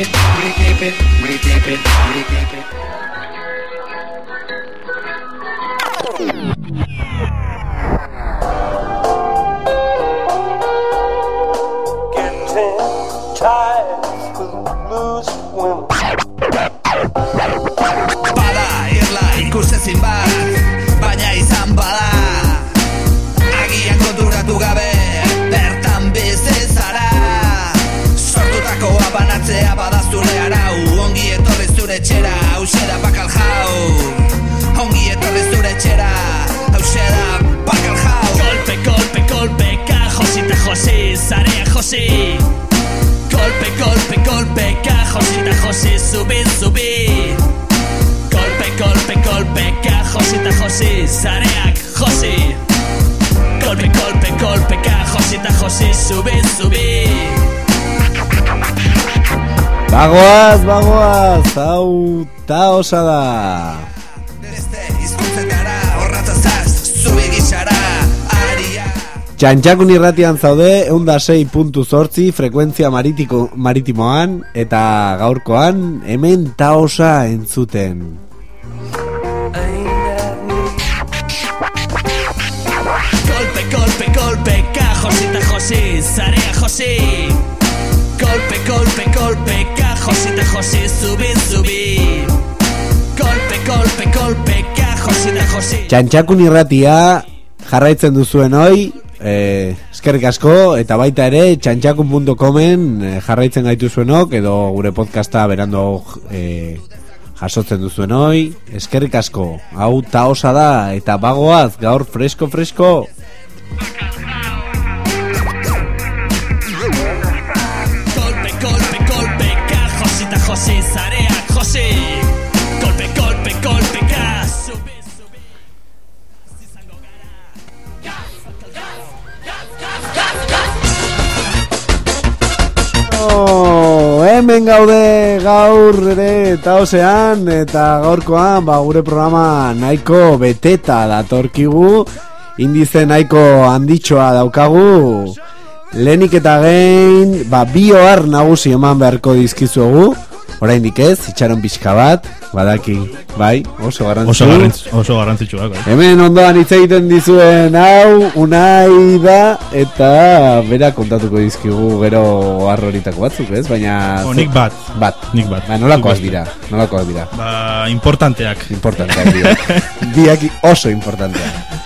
it, redip it, redip it, redip it. Zarea josi Golpe, golpe, golpe, ka josita josi, zubi, zubi Golpe, golpe, golpe, ka josita josi, zareak josi. Golpe, golpe, golpe, ka josita josi, zubi, zubi Bagoaz, bagoaz, hau ta osada. Txantxakun irratian zaude, eunda sei puntu zortzi, frekuentzia maritiko, maritimoan, eta gaurkoan, hemen ta osa entzuten. Golpe, golpe, golpe, ka josita josi, zarea josi. Golpe, golpe, golpe, ka josita josi, zubi, zubi. Golpe, golpe, golpe, ka josita josi. Txantxakun irratia jarraitzen duzuen hoi, eh, eskerrik asko, eta baita ere txantxakun.comen eh, jarraitzen gaitu zuenok, edo gure podcasta berando eh, jasotzen duzuen hoi, eskerrik asko, hau ta osa da, eta bagoaz, gaur fresko, fresko, hemen gaude gaur ere eta osean eta gaurkoan ba, gure programa nahiko beteta datorkigu. Indize nahiko handitxoa daukagu. Lehenik eta gein ba, bi ohar nagusi eman beharko dizkizuegu. Oraindik ez, itxaron pixka bat badaki, bai, oso garrantzitsu Oso, garrantz, oso garrantzitsuak bai. Hemen ondoan hitz egiten dizuen hau unai da eta bera kontatuko dizkigu gero arroritako batzuk, ez? Baina O, nik bat. bat. Nik bat. Ba, nolakoak Nik dira? Nolakoak dira? Ba, importanteak. Importanteak dira. Biak oso importanteak.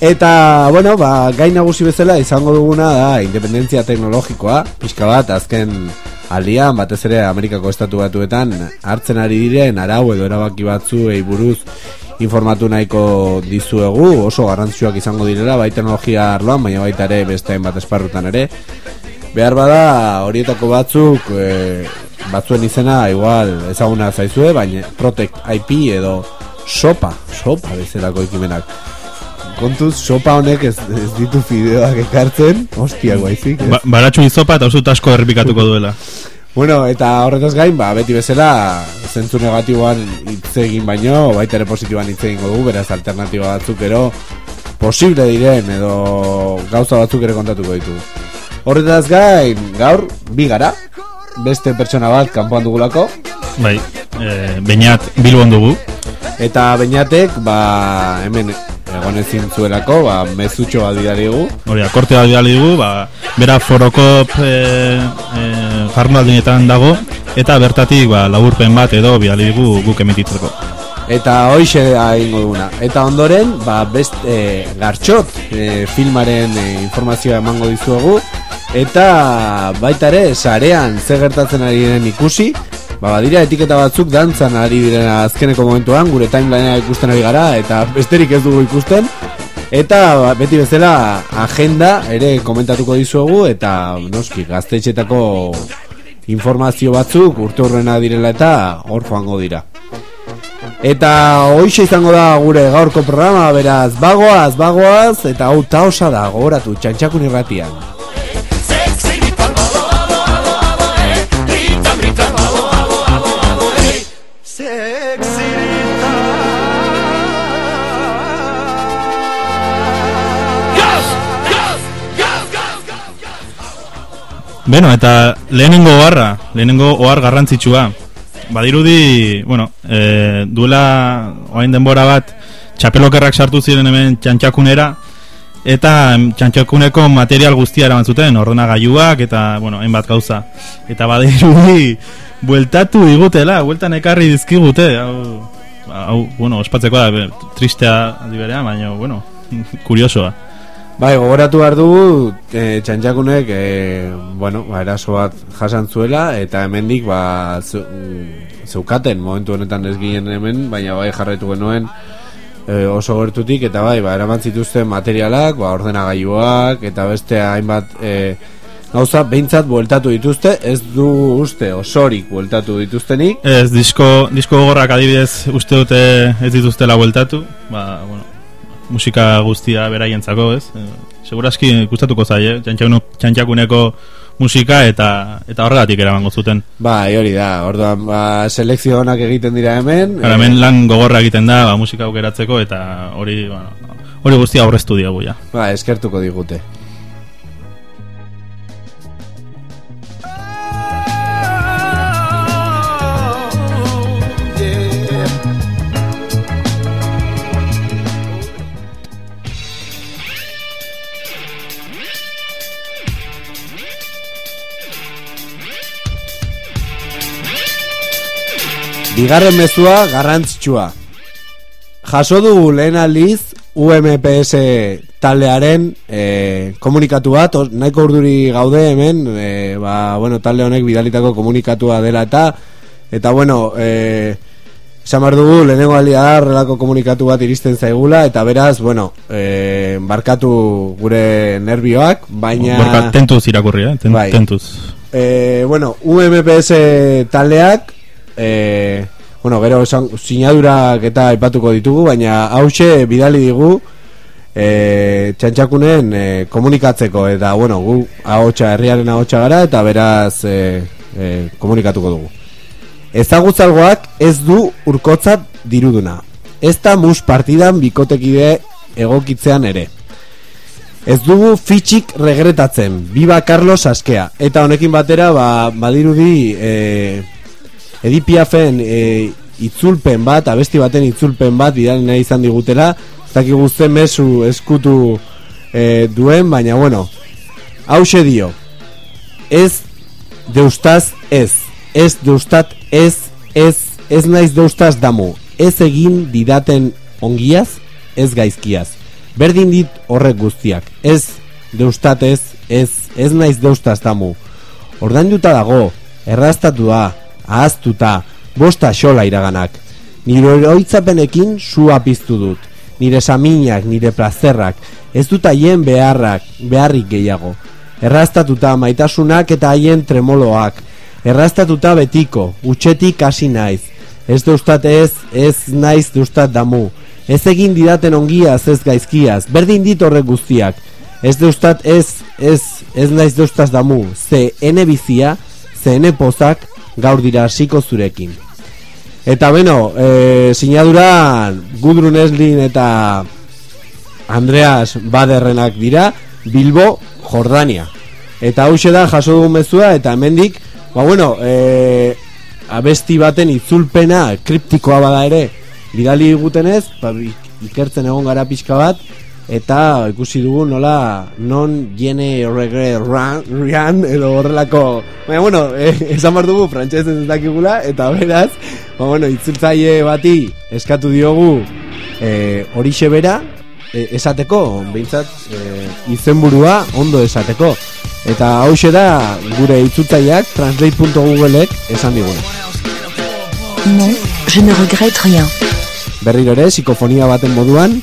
Eta, bueno, ba, gai nagusi bezala izango duguna da independentzia teknologikoa, pixka bat, azken aldian, batez ere Amerikako estatu batuetan, hartzen ari diren arau edo erabaki batzuei buruz informatu nahiko dizuegu, oso garrantzioak izango direla, bai teknologia arloan, baina baita ere beste hainbat esparrutan ere. Behar bada horietako batzuk, e, batzuen izena igual ezaguna zaizue, baina Protect IP edo sopa, sopa bezalako ekimenak. Kontuz, sopa honek ez, ez ditu fideoak ekartzen, hostia guaizik. Ba, baratxu izopa eta oso asko errepikatuko duela. Bueno, eta horretaz gain, ba, beti bezala, zentzu negatiboan hitz egin baino, baita ere positiboan hitz egingo dugu, beraz alternatiba batzuk ero, posible diren, edo gauza batzuk ere kontatuko ditugu. Horretaz gain, gaur, bi gara, beste pertsona bat kanpoan dugulako, Bai, e, bainat bilbon dugu. eta beinatek, ba, hemen egon ezin zuelako, ba, mezutxo bat bidali dugu, Hori, akorte bat bidali dugu, ba, bera forokop e, e, jardunaldinetan dago, eta bertatik ba, laburpen bat edo bidali dugu guk emititzeko. Eta hoixe da egingo duguna. Eta ondoren, ba, best, e, gartxot e, filmaren e, informazioa emango dizuegu. Eta baita ere, sarean ze gertatzen ari diren ikusi. Ba, badira etiketa batzuk dantzan ari diren azkeneko momentuan, gure timelinea ikusten ari gara, eta besterik ez dugu ikusten. Eta ba, beti bezala agenda ere komentatuko dizuegu, eta noski gaztetxetako informazio batzuk urte horrena direla eta hor joango dira. Eta hoixe izango da gure gaurko programa, beraz, bagoaz, bagoaz, eta hau taosa da, gogoratu, txantxakun irratian. Beno, eta lehenengo oharra, lehenengo ohar garrantzitsua. Badirudi, bueno, e, duela oain denbora bat, txapelokerrak sartu ziren hemen txantxakunera, eta txantxakuneko material guztia eraman zuten, ordenagailuak eta, bueno, hainbat gauza. Eta badirudi, bueltatu digutela, bueltan ekarri dizkigute, hau, hau bueno, ospatzeko da, tristea aldi berean, baina, bueno, kuriosoa. Bai, gogoratu behar dugu e, txantxakunek e, bueno, ba, eraso bat jasan zuela eta hemendik ba, zu, mm, zeukaten. Momentu honetan ez ginen hemen baina bai jarraitu genuen e, oso gertutik eta bai, ba, eraman zituzten materialak, ba, ordenagailuak eta beste hainbat e, gauza behintzat bueltatu dituzte. Ez du uste osorik bueltatu dituztenik. Ez, disko, disko gogorrak adibidez uste dute ez dituztela bueltatu, ba, bueno, musika guztia beraientzako, ez? E, seguraski gustatuko zaie, txantxakuno- txantxakuneko musika eta eta horregatik eramango zuten. Bai, hori da, orduan ba, selekzio onak egiten dira hemen Gara, hemen lan gogorra egiten da, ba, musika aukeratzeko eta hori, bueno, hori guztia aurreztu diogu ja. ba, eskertuko digute Bigarren mezua garrantzitsua. Jaso dugu lehen aldiz UMPS taldearen e, komunikatu bat, nahiko urduri gaude hemen, e, ba, bueno, talde honek bidalitako komunikatua dela eta, eta bueno, e, esan behar dugu lehenengo aldia da horrelako komunikatu bat iristen zaigula, eta beraz, bueno, e, barkatu gure nervioak, baina... Borka, tentuz irakurri, eh? Ten, Bai. Tentuz. Eh, bueno, UMPS taldeak eh, bueno, gero esan, sinadurak eta aipatuko ditugu, baina hause bidali digu eh, txantxakunen eh, komunikatzeko eta bueno, gu ahotsa herriaren ahotsa gara eta beraz eh, eh, komunikatuko dugu. Ezagutzalgoak ez du urkotzat diruduna. Ez da mus partidan bikotekide egokitzean ere. Ez dugu fitxik regretatzen, biba Carlos Askea. Eta honekin batera, ba, badirudi, e, edipiafen e, itzulpen bat, abesti baten itzulpen bat, bidali nahi izan digutela, ez dakigu ze mesu eskutu e, duen, baina bueno, hause dio, ez deustaz ez, ez deustat ez, ez, ez naiz deustaz damu, ez egin didaten ongiaz, ez gaizkiaz. Berdin dit horrek guztiak, ez deustat ez, ez, ez naiz deustaz damu. Ordainduta dago, erraztatu da, ahaztuta, bosta xola iraganak. Nire oroitzapenekin sua piztu dut. Nire saminak, nire plazerrak, ez dut haien beharrak, beharrik gehiago. Erraztatuta maitasunak eta haien tremoloak. Erraztatuta betiko, utxetik hasi naiz. Ez deustat ez, ez naiz deustat damu. Ez egin didaten ongiaz ez gaizkiaz, berdin dit horrek guztiak. Ez deustat ez, ez, ez naiz deustaz damu. Ze ene bizia, ze ene pozak, gaur dira hasiko zurekin. Eta beno, e, sinaduran Gudrun Eslin eta Andreas Baderrenak dira Bilbo, Jordania. Eta hause da jaso dugun mezua eta hemendik, ba bueno, e, abesti baten itzulpena kriptikoa bada ere bidali gutenez, ba, ik- ikertzen egon gara pixka bat eta ikusi dugu nola non jene regre ran, rian edo horrelako. Baina bueno, eh, esan behar dugu frantxezen ez dakigula eta beraz ba bueno, itzultzaile bati eskatu diogu eh, horixe bera eh, esateko, behintzat eh, izenburua ondo esateko. Eta hause da gure itzultzaileak translate.googleek esan diguna. Non, je ne regrette rien. berriro ere, psikofonia baten moduan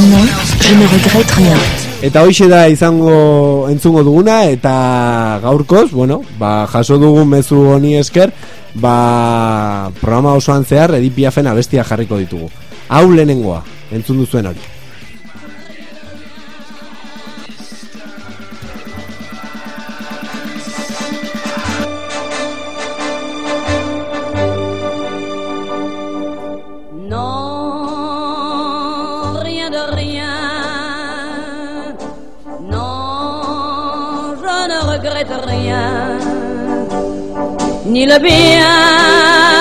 Non, je ne regrette rien. Eta hoxe da izango entzungo duguna eta gaurkoz, bueno, ba, jaso dugun mezu honi esker, ba, programa osoan zehar edipiafen abestia jarriko ditugu. Hau lehenengoa, entzun duzuen hori. 你那边。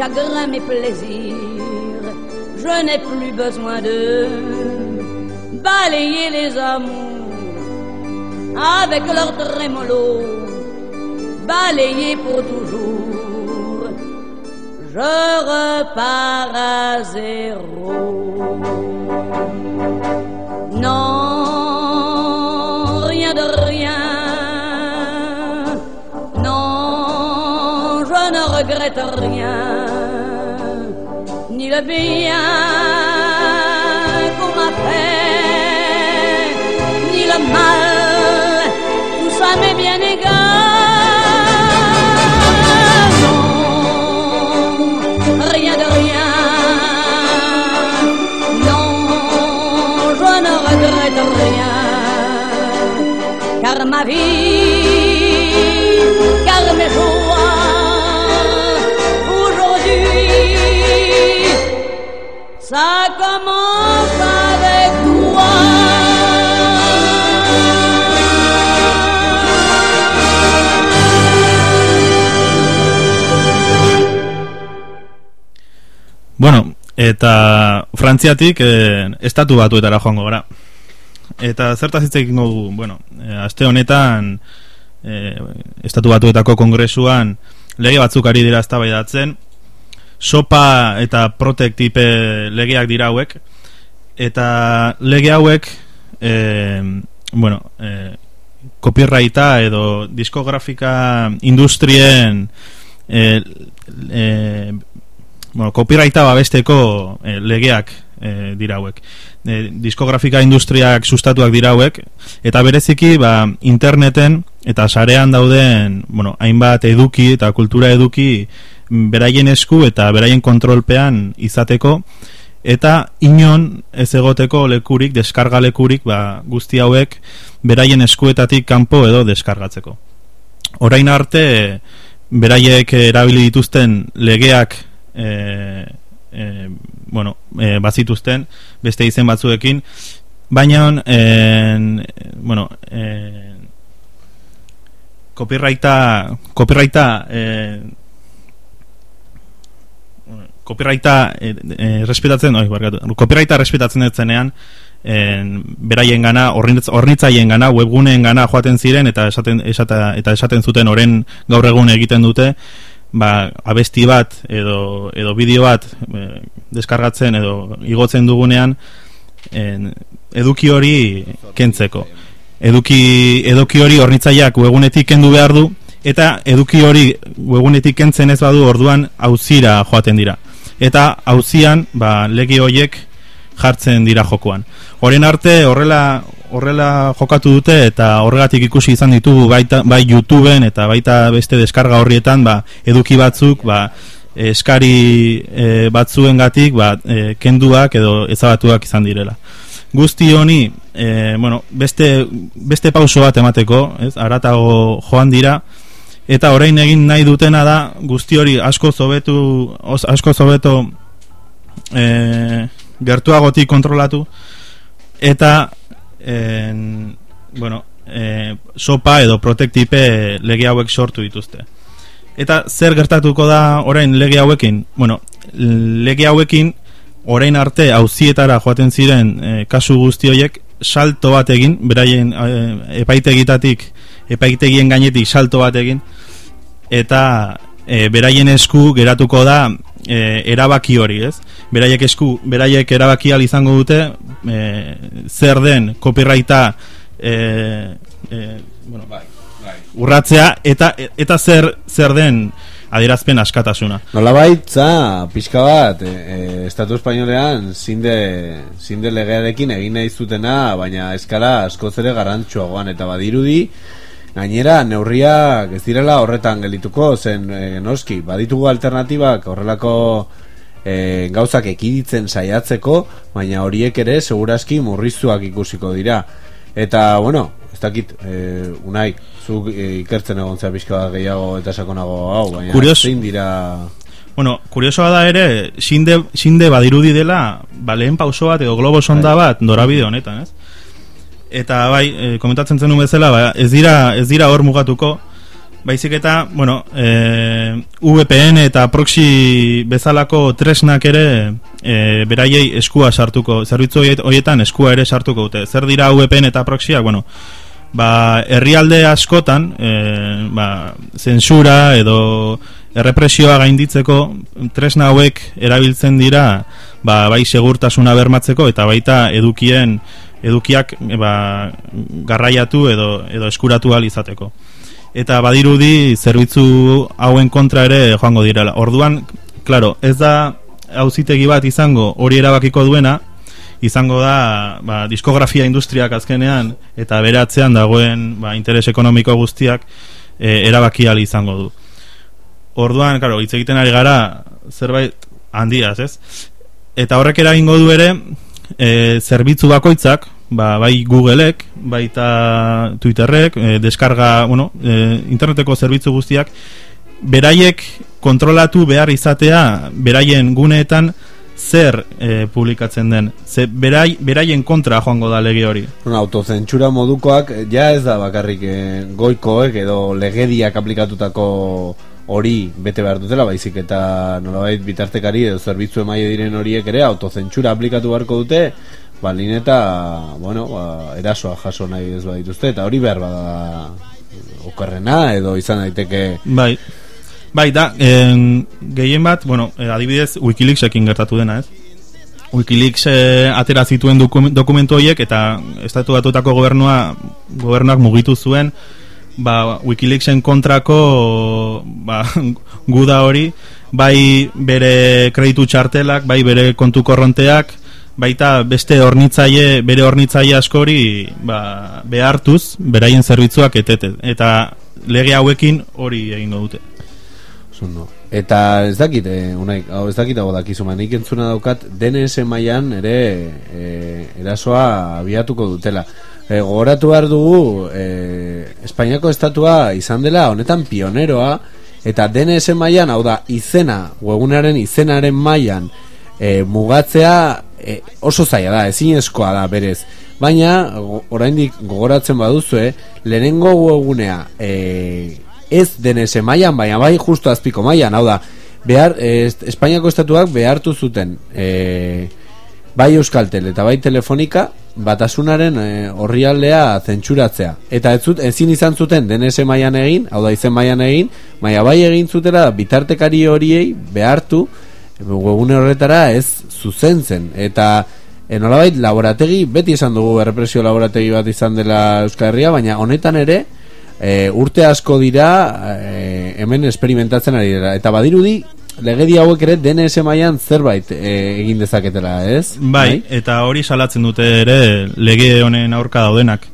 Chagrins, mes plaisirs. Je n'ai plus besoin de balayer les amours avec leur trémolo, balayer pour toujours. Je repars à zéro. Non, rien de rien. Non, je ne regrette rien. Bien qu'on m'a fait, ni le mal, Bueno, eta Frantziatik eh, estatu batuetara joango gara. Eta zertaz hitz egingo dugu, bueno, eh, aste honetan eh, estatu batuetako kongresuan lege batzuk ari dira eztabaidatzen. Sopa eta protektipe legeak dira hauek eta lege hauek eh, bueno, eh, copyrighta edo diskografika industrien eh, eh, bueno, copyrighta babesteko eh, legeak eh, dira hauek. Eh, diskografika industriak sustatuak dira hauek eta bereziki ba, interneten eta sarean dauden bueno, hainbat eduki eta kultura eduki mm, beraien esku eta beraien kontrolpean izateko eta inon ez egoteko lekurik, deskarga lekurik ba, guzti hauek beraien eskuetatik kanpo edo deskargatzeko. Orain arte beraiek erabili dituzten legeak e, e, bueno, e, bazituzten beste izen batzuekin. Baina en, bueno en, copyrighta copyrighta e, copyrighta e, e, respetatzen oi, barkatu, copyrighta respetatzen ez zenean en, beraien gana, hornitzaien gana, webguneen gana joaten ziren eta esaten, esata, eta esaten zuten oren gaur egun egiten dute ba, abesti bat edo, edo bideo bat e, deskargatzen edo igotzen dugunean en, eduki hori kentzeko eduki, eduki hori hornitzaileak webunetik kendu behar du eta eduki hori webunetik kentzen ez badu orduan auzira joaten dira eta auzian ba, legi horiek jartzen dira jokoan. Horren arte horrela horrela jokatu dute eta horregatik ikusi izan ditugu baita, bai YouTubeen eta baita beste deskarga horrietan ba, eduki batzuk ba, eskari e, batzuengatik ba, e, kenduak edo ezabatuak izan direla. Guzti honi e, bueno, beste, beste pauso bat emateko, ez? aratago joan dira, eta orain egin nahi dutena da guzti hori asko zobetu asko zobeto e, gertuagotik kontrolatu eta en, bueno, e, sopa edo protektipe lege hauek sortu dituzte. Eta zer gertatuko da orain lege hauekin? Bueno, lege hauekin orain arte auzietara joaten ziren e, kasu guzti horiek salto bat egin beraien e, epaitegitatik epaitegien gainetik salto bat egin eta e, beraien esku geratuko da e, erabaki hori, ez? Beraiek esku, beraiek erabaki al izango dute e, zer den copyrighta e, e, bueno, bai, bai. urratzea eta eta zer zer den adierazpen askatasuna. Nolabait, za, pixka bat, e, e, Estatu Espainolean zinde, zinde legearekin egin nahi zutena, baina eskala askoz ere garrantzua eta badirudi, gainera neurriak ez direla horretan gelituko, zen e, noski, baditugu alternatibak horrelako e, gauzak ekiditzen saiatzeko, baina horiek ere segurazki murriztuak ikusiko dira. Eta, bueno, ez dakit, e, unai, zuk e, ikertzen egon zea pixka gehiago eta sakonago hau, baina Kurios- zein dira... Bueno, kuriosoa da ere, sinde, sinde badirudi dela, ba, lehen pauso bat edo globo sonda bat norabide honetan, ez? Eta bai, e, komentatzen zenun bezala, ba, ez dira ez dira hor mugatuko, baizik eta, bueno, e, VPN eta proxy bezalako tresnak ere e, beraiei eskua sartuko, zerbitzu horiet- horietan eskua ere sartuko dute. Zer dira VPN eta proxyak, bueno, ba, herrialde askotan e, ba, zensura edo errepresioa gainditzeko tresna hauek erabiltzen dira ba, bai segurtasuna bermatzeko eta baita edukien edukiak ba, garraiatu edo, edo eskuratu izateko eta badirudi zerbitzu hauen kontra ere joango direla. Orduan, claro, ez da auzitegi bat izango hori erabakiko duena, izango da ba, diskografia industriak azkenean eta bere atzean dagoen ba, interes ekonomiko guztiak e, erabaki ahal izango du. Orduan, claro, hitz egiten ari gara zerbait handiaz, ez? Eta horrek eragingo du ere e, zerbitzu bakoitzak, ba, bai Googleek, baita Twitterrek, e, deskarga, bueno, e, interneteko zerbitzu guztiak, beraiek kontrolatu behar izatea, beraien guneetan zer e, publikatzen den. Ze berai, beraien kontra joango da lege hori. Autozentsura modukoak ja ez da bakarrik eh, goikoek edo legediak aplikatutako hori bete behar dutela, baizik eta nolabait bitartekari edo zerbitzu emaile diren horiek ere autozentsura aplikatu beharko dute, balin eta, bueno, ba, erasoa jaso nahi ez badituzte, eta hori behar bada okerrena edo izan daiteke Bai. Bai, da, en, gehien bat, bueno, eh, adibidez Wikileaksekin gertatu dena, ez? Wikileaks eh, atera zituen dokum, dokumentu horiek eta estatu gobernua gobernuak mugitu zuen ba, Wikileaksen kontrako ba, guda hori bai bere kreditu txartelak, bai bere kontu korronteak baita beste hornitzaile, bere hornitzaile askori ba, behartuz, beraien zerbitzuak etete. Eta lege hauekin hori egingo dute. Zundo. Eta ez dakit, eh, unai, hau ez dakit hau dakizu, ma, nik entzuna daukat DNS mailan ere eh, erasoa abiatuko dutela. Eh, gogoratu behar dugu, eh, Espainiako estatua izan dela honetan pioneroa, eta DNS mailan, hau da, izena, webunaren izenaren mailan eh, mugatzea eh, oso zaila da, ezinezkoa da berez. Baina, oraindik gogoratzen baduzue, lehenengo webunea eh, ez DNS mailan, baina bai justo azpiko mailan, hau da, behar, eh, Espainiako estatuak behartu zuten eh, bai Euskaltel eta bai Telefonika batasunaren eh, orrialdea zentsuratzea. Eta ez zut, ezin izan zuten DNS mailan egin, hau da izen mailan egin, baina bai egin zutela bitartekari horiei behartu webune horretara ez zuzentzen. Eta e, laborategi, beti esan dugu errepresio laborategi bat izan dela Euskal Herria, baina honetan ere e, urte asko dira e, hemen esperimentatzen ari dira. Eta badirudi, legedi hauek ere DNS mailan zerbait e, egin dezaketela, ez? Bai, eta hori salatzen dute ere lege honen aurka daudenak.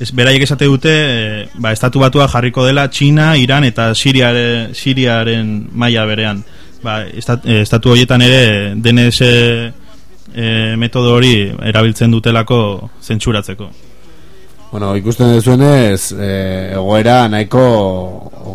Ez, beraiek esate dute, e, ba, estatu batua jarriko dela Txina, Iran eta Siriare, Siriaren maila berean. Ba, estat, e, estatu horietan ere DNS e, metodo hori erabiltzen dutelako zentsuratzeko. Bueno, ikusten duzuenez, eh, egoera nahiko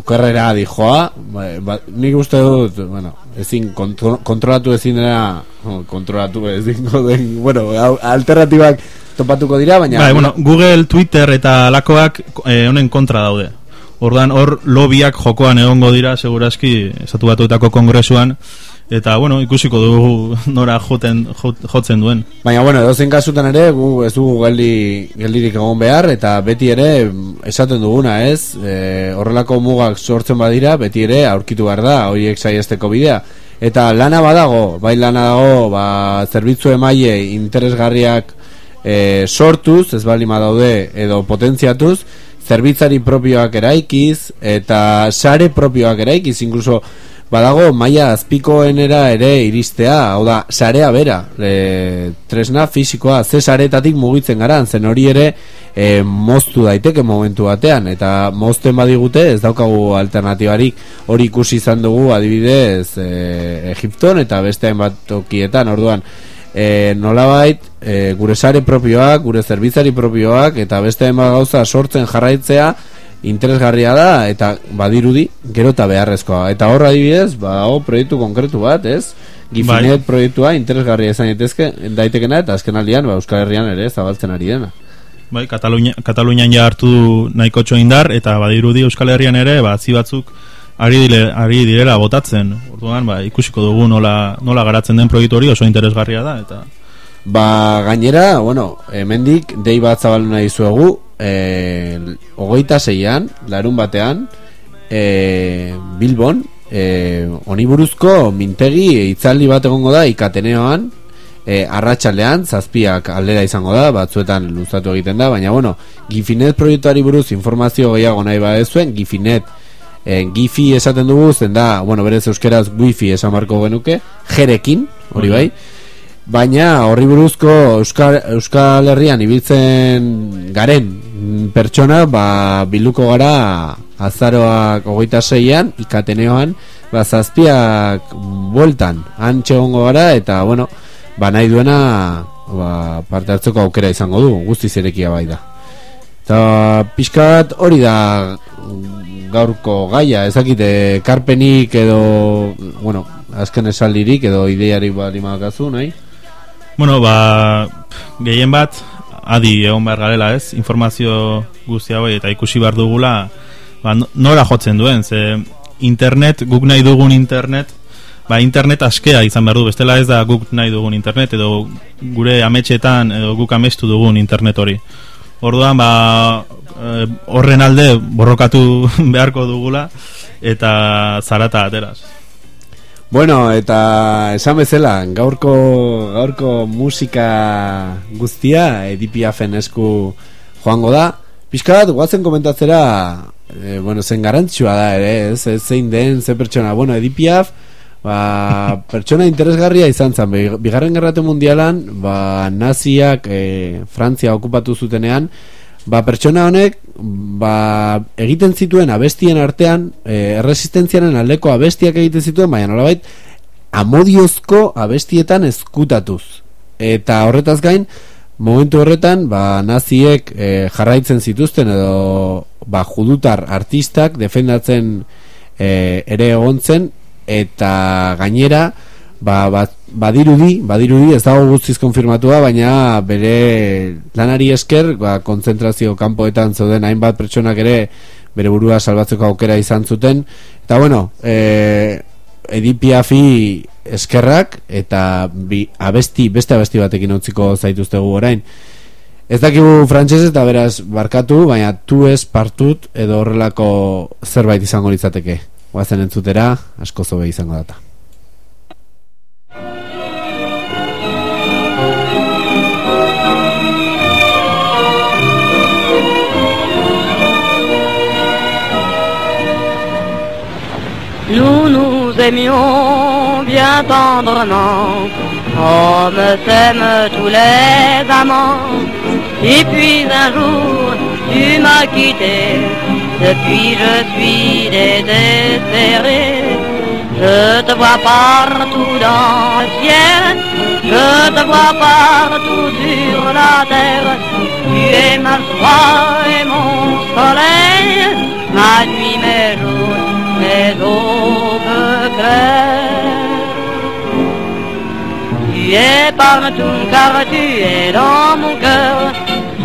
okerrera dijoa, ba, ba, nik uste dut, bueno, ezin kontro, kontrolatu ezin oh, kontrolatu ezin den, bueno, alternatibak topatuko dira, baina... Bai, bueno, Google, Twitter eta alakoak eh, honen kontra daude. Ordan hor lobiak jokoan egongo dira segurazki estatu batuetako kongresuan eta bueno, ikusiko dugu nora joten jot- jotzen duen. Baina, bueno, edozein kasutan ere, gu ez dugu geldi, geldirik egon behar, eta beti ere esaten duguna, ez? E, horrelako mugak sortzen badira, beti ere aurkitu behar da, horiek saiesteko bidea. Eta lana badago, bai lana dago, ba, zerbitzu emaile interesgarriak e, sortuz, ez bali daude edo potentziatuz, zerbitzari propioak eraikiz, eta sare propioak eraikiz, incluso badago maila azpikoenera ere iristea, hau da, sarea bera, e, tresna fisikoa, ze saretatik mugitzen garan, zen hori ere e, moztu daiteke momentu batean, eta mozten badigute ez daukagu alternatibarik. Hori ikusi izan dugu adibidez e, Egipton eta beste hainbat tokietan, orduan, e, nolabait e, gure sare propioak, gure zerbitzari propioak eta beste hainbat gauza sortzen jarraitzea interesgarria da eta badirudi gero eta beharrezkoa. Eta horra adibidez ba o proiektu konkretu bat ez? Gifinet proiektua interesgarria izan daitezke daitekena eta azken aldian ba, Euskal Herrian ere zabaltzen ari dena. Bai, Katalunia, Katalunian ja hartu nahiko indar eta badirudi Euskal Herrian ere ba, zi batzuk ari, dile, ari direla botatzen. Orduan ba, ikusiko dugu nola, nola garatzen den proiektu hori oso interesgarria da eta Ba, gainera, bueno, hemendik dei bat zabaldu nahi zuegu, e, ogoita zeian, larun batean, e, Bilbon, e, oniburuzko mintegi itzaldi bat egongo da ikateneoan, e, arratsaldean zazpiak aldera izango da, batzuetan luzatu egiten da, baina bueno, Gifinet proiektuari buruz informazio gehiago nahi ba zuen, Gifinet e, Gifi esaten dugu, zen da, bueno, berez euskeraz wifi esan marko genuke, jerekin, hori bai, baina horri buruzko Euskal, Euskal Herrian ibiltzen garen pertsona ba, biluko gara azaroak ogeita zeian ikateneoan ba, zazpiak bueltan. Antxe gongo gara eta bueno ba, nahi duena ba, parte hartzeko aukera izango du guztiz erekia bai da. Eta pixkat hori da gaurko gaia ezakite karpenik edo bueno azken esaldirik edo ideiarik bali makazu nahi Bueno, ba, gehien bat, adi egon behar garela ez, informazio guzti hau eta ikusi behar dugula, ba, nora jotzen duen, ze internet, guk nahi dugun internet, ba, internet askea izan behar du, bestela ez da guk nahi dugun internet, edo gure ametxetan, edo guk amestu dugun internet hori. Orduan, ba, eh, horren alde borrokatu beharko dugula, eta zarata ateraz. Bueno, eta esan bezala, gaurko, gaurko musika guztia edipiafen esku joango da. Piskat, guazen komentatzera, e, bueno, zen garantzua da ere, ez zein den, ze pertsona. Bueno, edipiaf, ba, pertsona interesgarria izan zen, bigarren gerrate mundialan, ba, naziak e, Frantzia okupatu zutenean, ba, pertsona honek ba, egiten zituen abestien artean e, erresistentziaren aldeko abestiak egiten zituen baina nolabait amodiozko abestietan eskutatuz eta horretaz gain momentu horretan ba, naziek e, jarraitzen zituzten edo ba, judutar artistak defendatzen e, ere egontzen eta gainera ba, ba, badirudi, badirudi ez dago guztiz konfirmatua, baina bere lanari esker, ba, konzentrazio kanpoetan zeuden hainbat pertsonak ere bere burua salbatzeko aukera izan zuten. Eta bueno, e, edipiafi eskerrak eta bi, abesti, beste abesti batekin utziko zaituztegu orain. Ez dakigu frantxez eta beraz barkatu, baina tu ez partut edo horrelako zerbait izango litzateke. Guazen entzutera, asko zobe izango data. Nous nous aimions bien tendrement, comme s'aiment tous les amants. Et puis un jour, tu m'as quitté, depuis je suis désespéré. Je te vois partout dans le ciel, je te vois partout sur la terre. Tu es ma joie et mon soleil, ma nuit, mes jours mes aubes claires. Tu es partout car tu es dans mon cœur.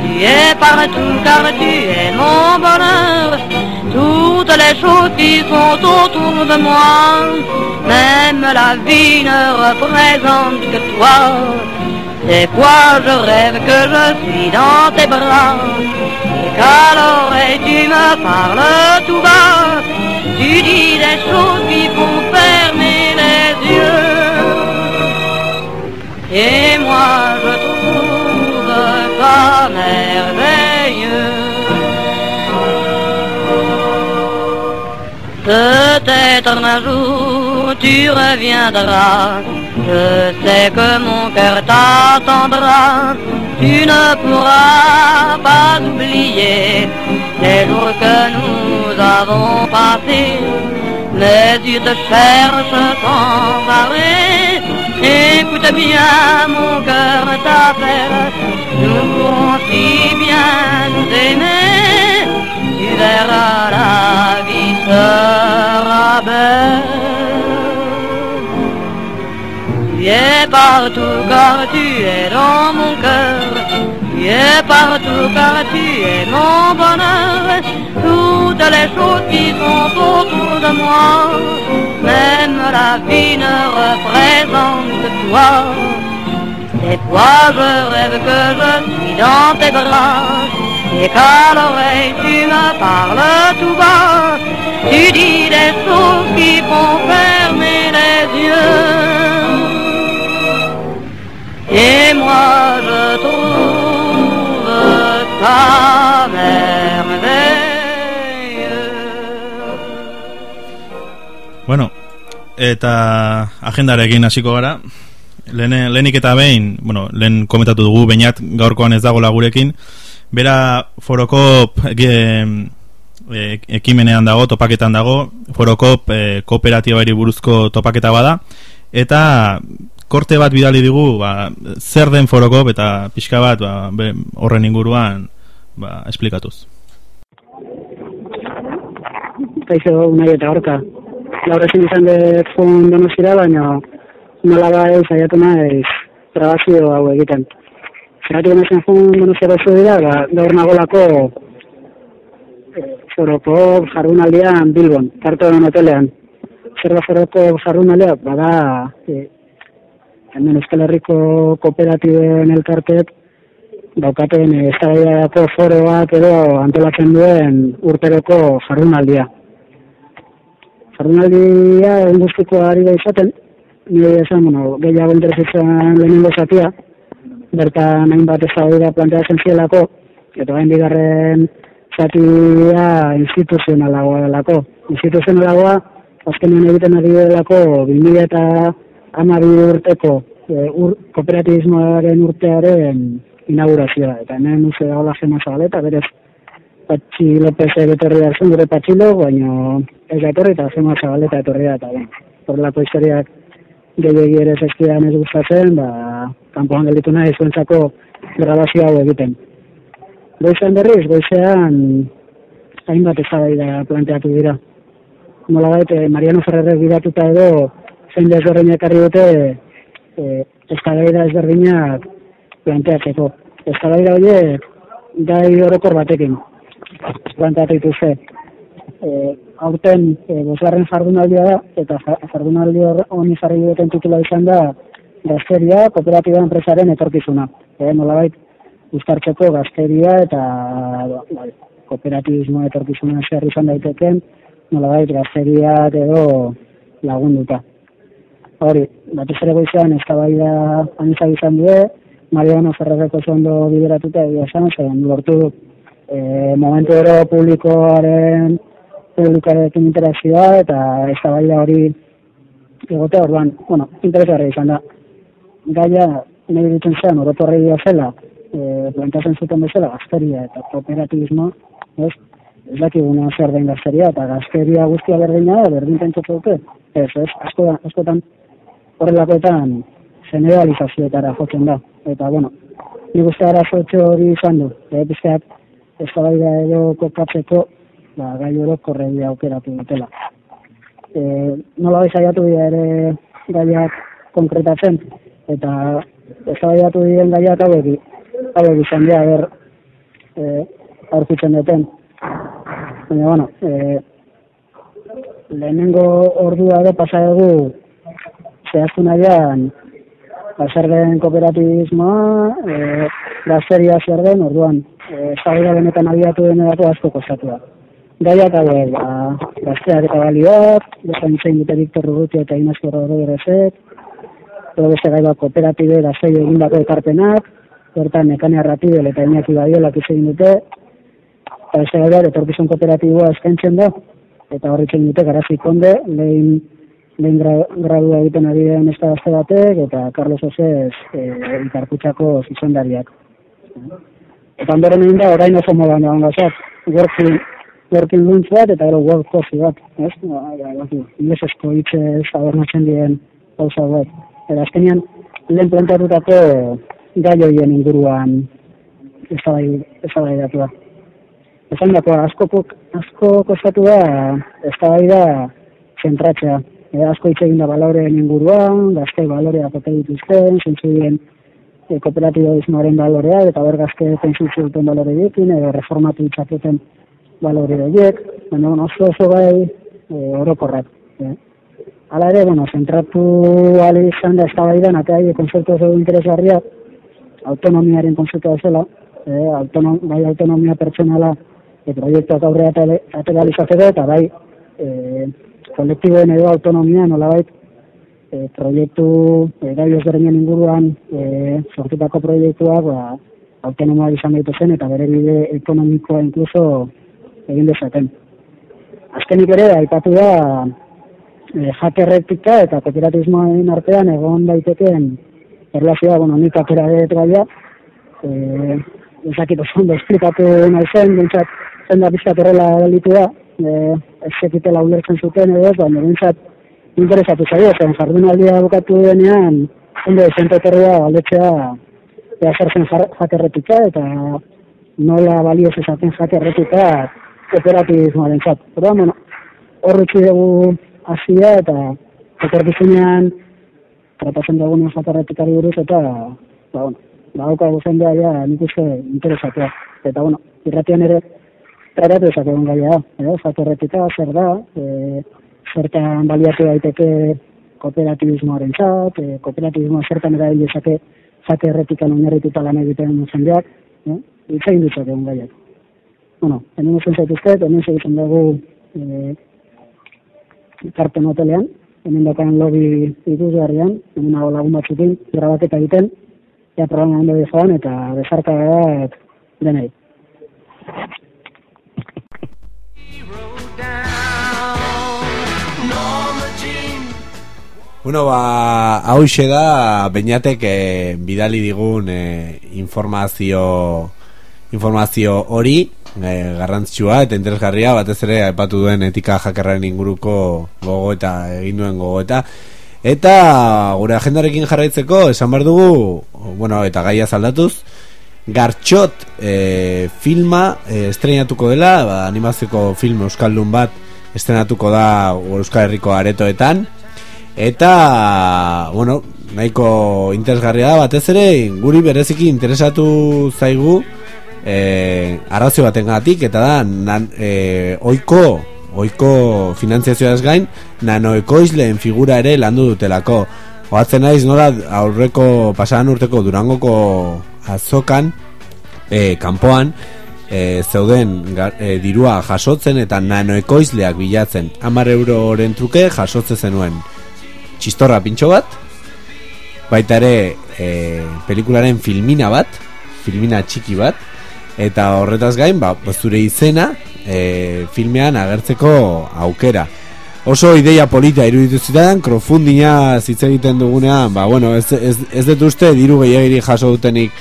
Tu es partout car tu es mon bonheur. Toutes les choses qui sont autour de moi, même la vie ne représente que toi. Des fois je rêve que je suis dans tes bras? Et qu'à l'oreille tu me parles tout bas? Tu dis des choses qui font fermer les yeux. Et moi je trouve ça merveilleux Peut-être un jour tu reviendras. Je sais que mon cœur t'attendra. Tu ne pourras pas oublier les jours que nous avons passés. Mais tu te cherches sans arrêt. Écoute bien, mon cœur t'appelle. Nous pourrons si bien nous aimer. Tu es partout car tu es dans mon cœur. Tu es partout car tu es mon bonheur. Toutes les choses qui sont autour de moi, même la vie ne représente toi. Et toi je rêve que je suis dans tes bras Et qu'à l'oreille tu me parles tout bas Tu dis des choses qui font fermer les yeux Et moi je trouve merveilleux Bueno, eta agendarekin hasiko gara. Lehen, lehenik eta behin, bueno, lehen komentatu dugu, bainat gaurkoan ez dagoela gurekin. Bera forokop e, e, ekimenean dago, topaketan dago, forokop e, kooperatibari buruzko topaketa bada. Eta korte bat bidali digu, ba, zer den forokop eta pixka bat ba, be, horren inguruan ba, esplikatuz. Kaixo, nahi eta horka. Gaur ezin izan dut fon donosira, baina nola bai saiatu naiz grabazio hau egiten. Zeratu naizen fon donosira zu dira, ba, gaur nagolako eh, Foroko jardunaldian Bilbon, Karton hotelean. Zer da Foroko jardunaldia? Bada, e, hemen Euskal Herriko kooperatiben elkartek daukaten eztabaidako foroak edo antolatzen duen urteroko jardunaldia. Jardunaldia egun guztiko ari da izaten, nire esan, bueno, gehiago interesetzen lehenengo zatia, bertan hainbat eztabaida planteatzen zielako, eta gain bigarren zatia instituzionalagoa delako. Instituzionalagoa, azkenean egiten ari delako, 2000 eta amabi urteko e, ur, kooperatibismoaren urtearen inaugurazioa. Eta hemen uze dagoela Gema Zabaleta, berez Patxi López etorri da zen gure patxilo, baina ez etorri eta Gema Zabaleta etorri da, eta ben, horrelako historiak gehiagi ere zezkidan ez gustatzen, ba, kanpoan gelditu nahi zuentzako grabazio hau egiten. Goizean berriz, goizean hainbat eztabaida planteatu dira. Nola eh, Mariano Ferrerrek bidatuta edo zein desberdin ekarri dute e, eztabaida ezberdinak planteatzeko. Eztabaida horiek gai orokor batekin planteatu dituzte. E, aurten e, bosgarren jardunaldia da, eta ja- jardunaldi honi jarri duten titula izan da gazteria kooperatiba enpresaren etorkizuna. E, nolabait, uztartzeko gazteria eta bai, kooperatibismo etorkizuna zer izan daiteken, nolabait gazteriak edo lagunduta. Hori, batez ere goizean eztabaida anitza izan die, Mariano Ferrerreko ondo bideratuta egia esan, zen lortu e, momentu ero publikoaren publikoarekin interakzioa eta eztabaida hori egote orduan, bueno, interesgarria izan da. Gaia, nahi ditzen zen, orotorregia zela, e, plantatzen zuten bezala, gazteria eta kooperatibismo, ez? Ez dakiguna zer den gazteria, eta gazteria guztia berdina da, berdin pentsatzen dute. Ez, ez, askotan horrelakoetan generalizazioetara jotzen da. Eta, bueno, nik uste arazotxo hori izan du. E, pizkat, eztabaida edo kokatzeko, ba, gai oro korregia aukeratu dutela. E, nola bai saiatu dira ere gaiak konkretatzen, eta eztabaidatu diren gaiak hauek, hauek izan dira, ber, e, aurkitzen duten. Baina, bueno, e, lehenengo ordua ere pasa dugu zehaztu nahian ba, zer kooperatibismoa, e, gazteria zer den, orduan, e, benetan abiatu denerako asko kostatu da. Gaiak hauek, ba, gazteak eta balioak, bezain zein dute Victor Urrutia eta Inazko Rodriguezek, edo beste gai bat kooperatibe gaztei egindako ekarpenak, bertan Nekane Arratibel eta Iñaki Badiolak egin dute, eta beste gai bat etorkizun kooperatiboa eskaintzen da, eta hor itxen dute garazi konde, lehen, gra, gradua egiten ari den ez da batek, eta Carlos Osez e, ikarkutsako zizendariak. Eta ondoren egin da, orain oso modan dagoen gauzak, working, working lunch bat, eta gero work coffee bat, ez? Ba, ba, Inglesezko hitze zabernatzen dien gauza bat. Eta azkenean, lehen planteatutako gai horien inguruan eztabaidatu da. Esan dako, asko, asko kostatu da, eztabaida zentratzea. E, asko hitz egin da baloreen inguruan, gazte baloreak ote dituzten, zentzu dien e, kooperatibismoaren balorea, eta ber gazte pentsutzu duten balore diekin, edo reformatu ditzaketen balore horiek, baina bueno, oso oso gai e, orokorrak. E. Hala ere, bueno, zentratu ali izan da eztabaidan, atea konzeptu oso interesgarria, autonomiaren konzeptua zela, e, autonom, bai autonomia pertsonala e, proiektuak atera izateko, eta bai e, kolektiboen edo autonomia nolabait e, proiektu e, gai ezberdinen inguruan e, sortutako proiektuak ba, autonomoa izan daitezen eta bere bide ekonomikoa inkluso egin dezaten. Azkenik ere, aipatu da e, jakerretika eta kooperatismoen artean egon daitekeen erlazioa, bueno, nik atera dut gaia, e, ezakit oso ondo esplikatu nahi zen, bintzat, zen da pixkat horrela da, e, ez sekitela ulertzen zuten edo ez, baina bintzat interesatu zaio, zen jardunaldia bukatu denean, ondo esente galdetzea, ea zer jakerretika, eta nola balio esaten jakerretika kooperatibismoaren zat. Pero, bueno, hor utzi dugu hasia eta etorkizunean tratatzen dugun jakerretikari buruz eta, ba, bueno, badaukagu jendea ja nik uste interesatua. Eta, bueno, irratian ere tratatu esakegun gaia, eh? jakerretika zer da, e, zertan baliatu daiteke kooperatibismoaren zat, e, kooperatibismoa zertan erabil dezake jakerretikan oinarrituta lan egiten jendeak, eh? hitz egin ditzakegun gaiak. Bueno, hemen usen zaituztet, hemen segitzen dugu e, karpen hotelean, hemen dakan lobby ikusgarrian, hemen nago lagun batzukin, grabaketa egiten, ja programa ondo joan eta bezarka bat denei. Bueno, ba, hau da, beñatek eh, bidali digun eh, informazio informazio hori eh, garrantzitsua eta interesgarria batez ere aipatu duen etika jakerraren inguruko gogoeta egin duen gogoeta eta. Gure agendarekin jarraitzeko esan behar dugu bueno, eta gaia zaldatuz Gartxot eh, filma eh, estrenatuko dela ba, animazioko film euskaldun bat estrenatuko da Euskal Herriko aretoetan Eta, bueno, nahiko interesgarria da batez ere, guri bereziki interesatu zaigu e, arrazio baten eta da, nan, e, oiko, oiko finantziazioaz gain, nanoekoizleen figura ere landu dutelako. Oatzen naiz, nola, aurreko, pasadan urteko durangoko azokan, e, kanpoan, e, zeuden e, dirua jasotzen eta nanoekoizleak bilatzen. Amar euroren truke jasotze zenuen txistorra pintxo bat baita ere e, pelikularen filmina bat filmina txiki bat eta horretaz gain ba, ba, zure izena e, filmean agertzeko aukera. Oso ideia polita iruditu zidan crowdfundinga hitz egiten dugunean ba, bueno, ez, ez, ez dut uste diru gehiagiri jaso dutenik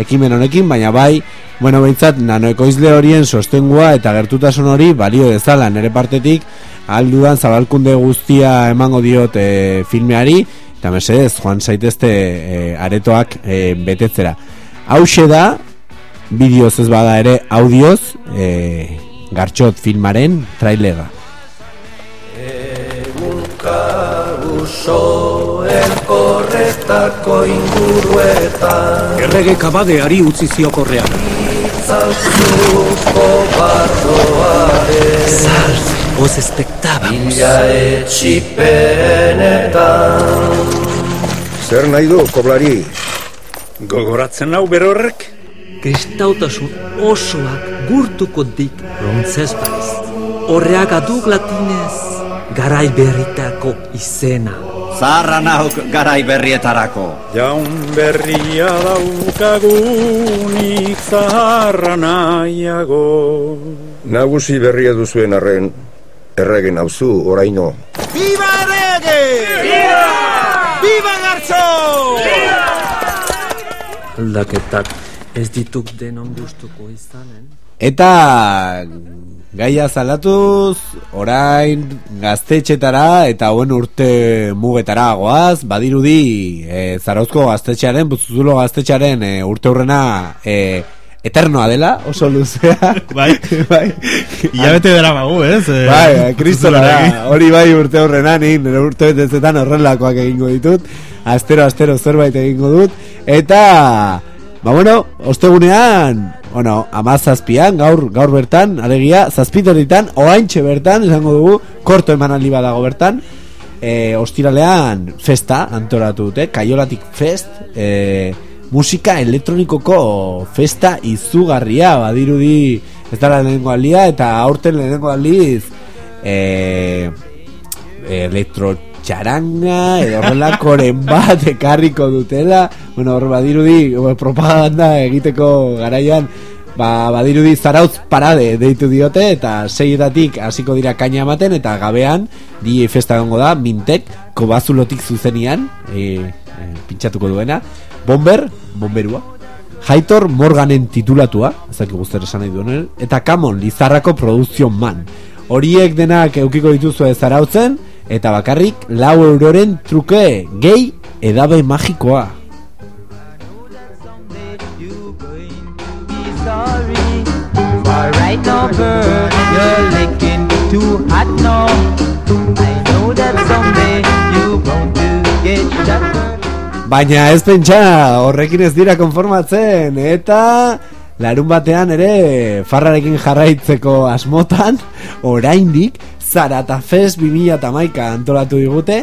ekimen honekin, baina bai bueno, behintzat, nanoekoizle horien sostengua eta gertutasun hori balio dezala nere partetik. Aldudan zabalkunde guztia emango diot e, filmeari eta mesedez joan zaitezte e, aretoak e, betetzera. Hause da bideoz ez bada ere audioz e, gartxot filmaren trailerra elkorretako inguruetan Errege kabadeari utzi ziokorrean. Zaltzuko barroaren Salz, voz espectábamos. Mila etxipenetan Zer nahi du, koblari? Gogoratzen hau berorrek? Kristautasun osoak gurtuko dik rontzez baiz. Horreak aduk latinez, garai berritako izena. Zaharra nauk garai berrietarako. Jaun berria daukagunik zaharra nahiago. Nagusi berria duzuen arren, erregen nauzu oraino. Viva Reggae! Viva! Viva Gartxo! Aldaketak ez dituk denon gustuko izanen. Eta gaia zalatuz, orain gaztetxetara eta hauen urte mugetara goaz, badirudi e, Zarauzko gaztetxearen, buzuzulo gaztetxearen e, urte hurrena e, eternoa dela, oso luzea. bai, bai. Ilabete dara magu, ez? Eh, bai, kristola da, buzuzuloarekin. hori bai urte hurrena, nik nire urte betezetan horrelakoak egingo ditut, astero, astero zerbait egingo dut, eta, ba bueno, ostegunean, bueno, amazazpian, gaur, gaur bertan, alegia, zazpitoritan, oaintxe bertan, esango dugu, korto emanaldi badago bertan, e, ostiralean festa antolatu dute, kaiolatik fest, e, musika elektronikoko festa izugarria, badirudi ez dara lehenengo aldia, eta aurten lehenengo aldiz e, elektrotxaranga edo horrelakoren bat ekarriko dutela. Bueno, hor badirudi propaganda egiteko garaian ba, badirudi zarautz parade deitu diote eta seietatik hasiko dira kaina ematen eta gabean DJ festa gongo da mintek kobazulotik zuzenian e, e, pintxatuko duena. Bomber, bomberua. Haitor Morganen titulatua, ezak guztar esan nahi duen, eta Kamon Lizarrako produzion man. Horiek denak eukiko dituzu zarautzen, eta bakarrik lau euroren truke gehi edabe magikoa. sorry. For right now. Baina ez pentsa horrekin ez dira konformatzen eta larun batean ere farrarekin jarraitzeko asmotan oraindik Zarata Fest 2008 antolatu digute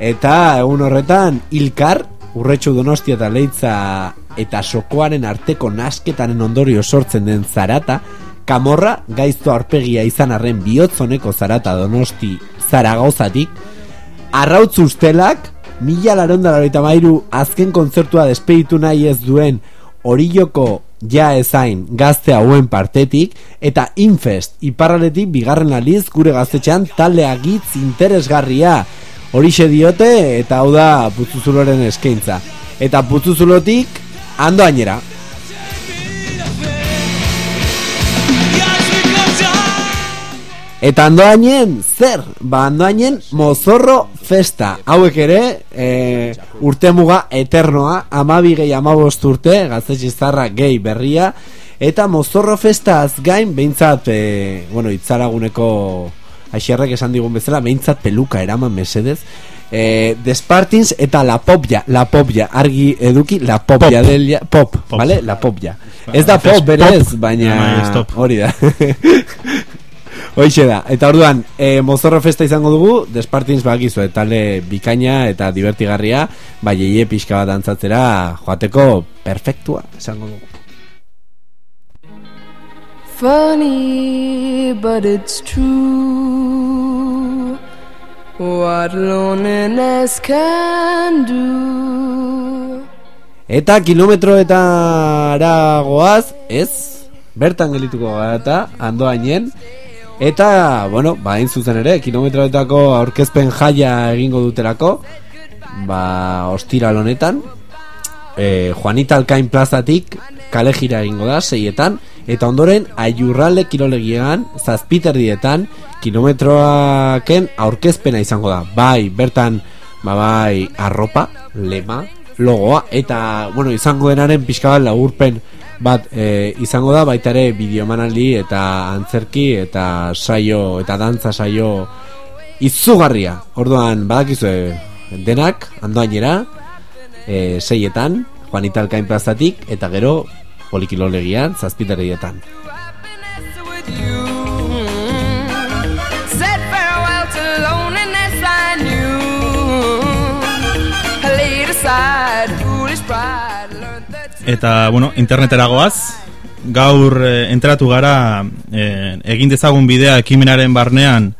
eta egun horretan Ilkar urretxu donostia eta leitza eta sokoaren arteko nasketaren ondorio sortzen den zarata kamorra gaizto arpegia izan arren bihotzoneko zarata donosti zaragauzatik arrautz ustelak mila laronda laroita mairu azken kontzertua despeditu nahi ez duen orilloko ja ezain gazte hauen partetik eta Infest iparraletik bigarren aliz gure gaztetxean taldea gitz interesgarria. Horixe diote eta hau da putzuzuloren eskaintza. Eta putzuzulotik ando Eta andoainen, zer? Ba, andoainen mozorro festa. Hauek ere, e, urte muga eternoa, amabi gehi amabost urte, gaztetxizarra gehi berria, eta mozorro festaz gain, behintzat, e, bueno, itzaraguneko aixerrek esan digun bezala, behintzat peluka eraman mesedez, e, Despartins eta La Popja, La Popja, argi eduki, La Popja, Pop. del, pop, Pop. vale? La Popja. Ez da pop, berez, baina Bai, hori da. Hoixe da, eta orduan, e, mozorro festa izango dugu, Despartins bakizu, talde bikaina eta divertigarria, bai eie pixka bat antzatzera joateko perfektua izango dugu. Funny, but it's true. What loneliness can do. Eta kilometroetara goaz, ez, bertan gelituko gara eta, andoainen, eta, bueno, ba, hain zuzen ere, kilometroetako aurkezpen jaia egingo dutelako, ba, ostiral honetan, e, Juanita Alkain plazatik kale jira egingo da, seietan, eta ondoren aiurralde kirolegian, zazpiterdietan, kilometroaken aurkezpena izango da. Bai, bertan, ba bai, arropa, lema, logoa, eta, bueno, izango denaren pixka bat laburpen bat e, izango da, baita ere bideomanaldi eta antzerki eta saio, eta dantza saio izugarria. Orduan, badakizue, denak, andoainera, e, seietan, Juanita Alkain plazatik, eta gero, polikilolegian, aside foolish pride. Eta, bueno, internetera goaz Gaur eh, enteratu gara eh, Egin dezagun bidea ekimenaren barnean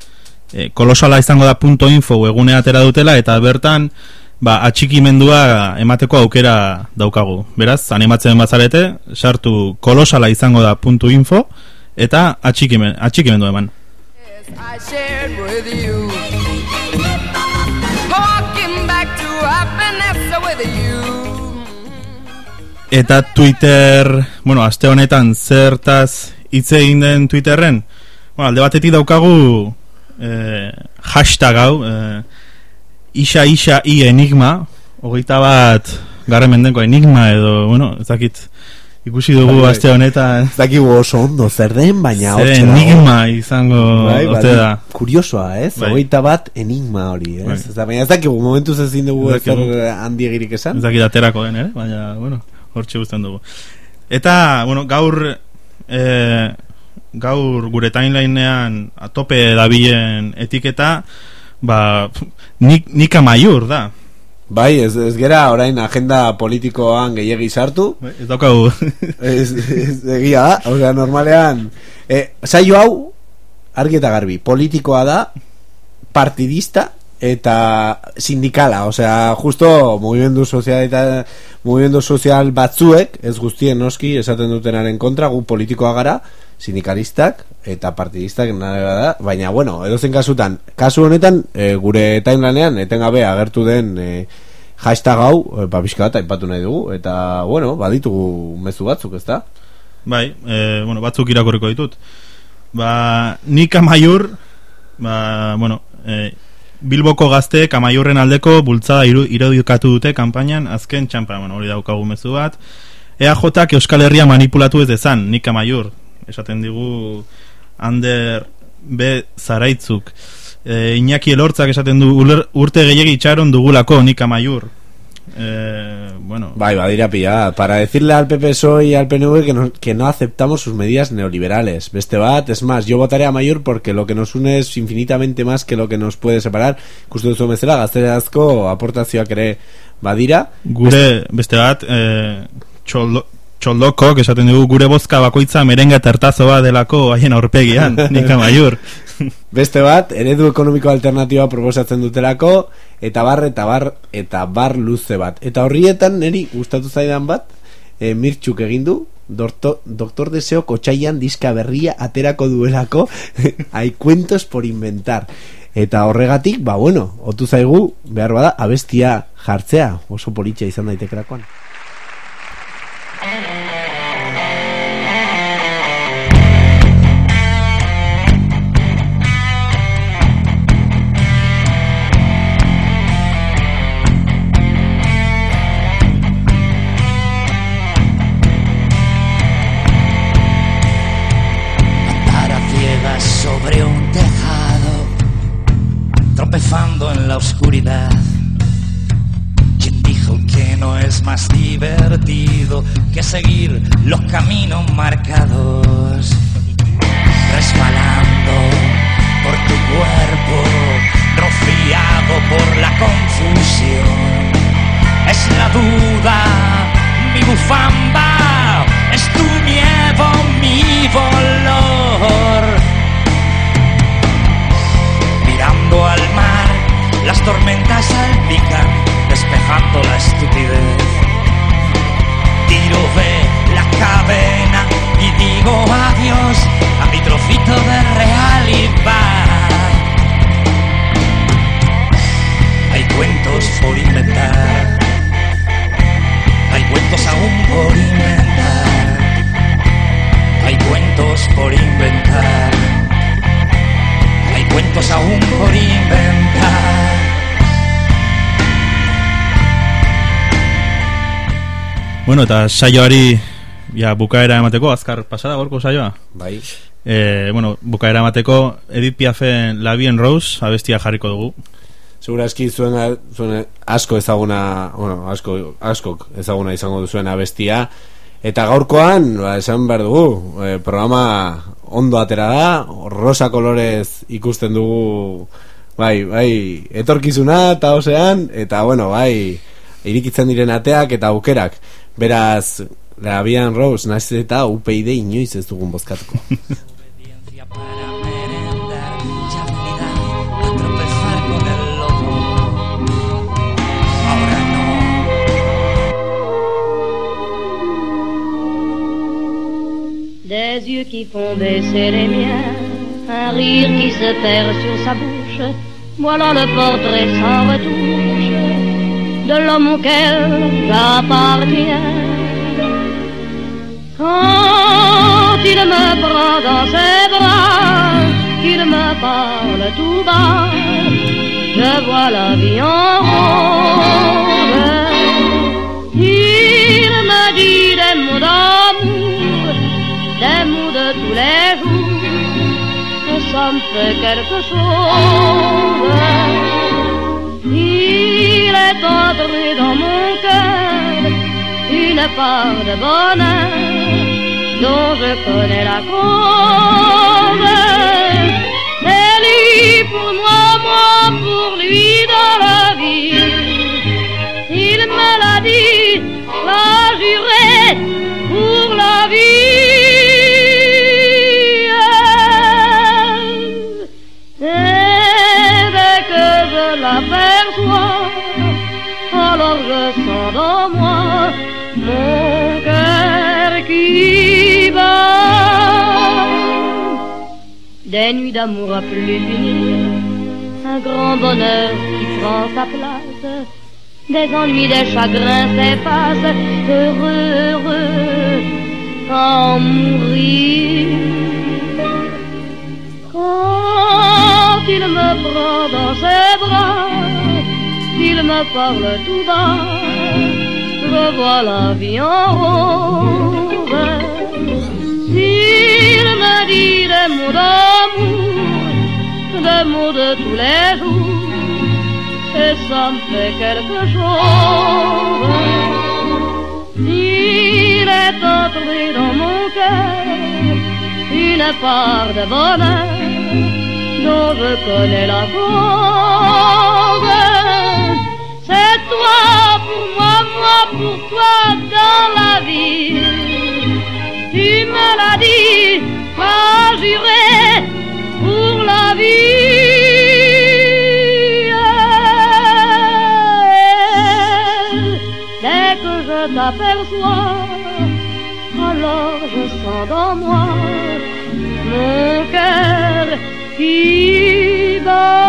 eh, Kolosala izango da punto .info egunea atera dutela Eta bertan ba, atxikimendua emateko aukera daukagu Beraz, animatzen bazarete Sartu kolosala izango da punto .info Eta atxikimen, atxikimendu eman I with you. Eta Twitter, bueno, aste honetan zertaz hitz egin den Twitterren, bueno, alde batetik daukagu eh, hashtag hau, eh, isa isa i enigma, hogeita bat garren mendenko enigma edo, bueno, ez dakit ikusi dugu Bai, aste honetan. Ez dakigu oso ondo zer den, baina Zer enigma izango Bai, ote bai, da. Kuriosoa, ez? Bai. Hogeita bat enigma hori, ez? Bai. Ez da, baina ez dakigu, momentuz ezin dugu Ez ezer handiegirik esan. Ez dakit aterako den, ere? Baina, bueno, hortxe guztien dugu. Eta, bueno, gaur e, gaur gure timelinean a tope dabilen etiketa ba, nik, nika maiur da. Bai, ez, ez gera orain agenda politikoan gehiagi sartu. Bai, Ez daukagu. ez, ez egia da, osea, normalean eh, saio hau argi eta garbi, politikoa da partidista eta sindikala, osea, justo mugimendu sozial eta mugimendu sozial batzuek, ez guztien noski esaten dutenaren kontra, gu politikoa gara sindikalistak eta partidistak nare da, baina bueno, edozen kasutan, kasu honetan e, gure timelanean etengabe agertu den e, hashtag hau, e, ba, pixka bat aipatu nahi dugu, eta bueno, baditugu mezu batzuk, ezta? Bai, e, bueno, batzuk irakurriko ditut. Ba, nik amaiur, ba, bueno, e, Bilboko gazteek amaiurren aldeko bultzada iru, irudikatu dute kanpainan azken txampa, bueno, hori daukagu mezu bat. EAJak Euskal Herria manipulatu ez dezan, nik amaiur. Esaten digu Ander B. Zaraitzuk. E, Iñaki Elortzak esaten du urte gehiagi itxaron dugulako nik amaiur. E, bueno, Bai, badira pilla, para decirle al PPSOE y al PNV que no, que no aceptamos sus medidas neoliberales. Beste bat, es más, yo votaré a mayor porque lo que nos une es infinitamente más que lo que nos puede separar. Kustu duzu bezala, gazterazko aportazioak ere badira. Gure, beste bat, e, txoldo, txoldoko, esaten dugu gure bozka bakoitza merenga eta ertazo bat delako haien aurpegian, nik amaiur. Beste bat, eredu ekonomiko alternatiba proposatzen dutelako, eta bar, eta bar, eta bar luze bat. Eta horrietan, niri gustatu zaidan bat, e, mirtxuk egin du, Dorto, Doktor Deseo kotxaian diska berria aterako duelako, hay cuentos por inventar. Eta horregatik, ba bueno, otu zaigu, behar bada, abestia jartzea, oso politxa izan daitekerakoan. Tropezando en la oscuridad. ¿Quién dijo que no es más divertido que seguir los caminos marcados? Resbalando por tu cuerpo, rociado por la confusión. Es la duda, mi bufamba, tormentas salpican, despejando la estupidez. Tiro de la cadena y digo adiós a mi trocito de realidad. Hay cuentos por inventar, hay cuentos aún por inventar, hay cuentos por inventar, hay cuentos aún por inventar. Bueno, eta saioari ja, bukaera emateko, azkar pasada gorko saioa. Bai. E, bueno, bukaera emateko Edith Piafen La Vie en Rose abestia jarriko dugu. Segurazki zuen, zuen asko ezaguna, bueno, asko, askok ezaguna izango duzuen abestia. Eta gaurkoan, ba, esan behar dugu, e, programa ondo atera da, rosa kolorez ikusten dugu, bai, bai, etorkizuna eta osean, eta bueno, bai, irikitzen diren ateak eta aukerak. Beraz, la Bian Rose, nahiz eta UPyD inoiz ez dugun bozkatuko. Des yeux qui font baisser les miens, un rire qui se perd sur sa bouche. Voilà le portrait sans retouche de l'homme auquel j'appartiens. Quand il me prend dans ses bras, qu'il me parle tout bas, je vois la vie en rose. Il me dit des mots d'amour, des mots de tous les jours, et ça me fait quelque chose. Il est entré dans mon cœur une part de bonheur dont je connais la cause. C'est lui pour moi, moi pour lui dans la vie. Il me l'a dit, l'a juré pour la vie. Alors je sens dans moi mon cœur qui bat. Des nuits d'amour à plus finir, un grand bonheur qui prend sa place. Des ennuis, des chagrins s'effacent, heureux, heureux, quand mourir. Quand il me prend dans ses me parle tout bas, je vois la vie en rose. Il me dit des mots d'amour, des mots de tous les jours, et ça me fait quelque chose. Il est entré dans mon cœur une part de bonheur dont je connais la cause moi, pour moi, moi, pour toi dans la vie. Tu me l'as dit, pas juré pour la vie. Dès que je t'aperçois, alors je sens dans moi mon cœur qui bat.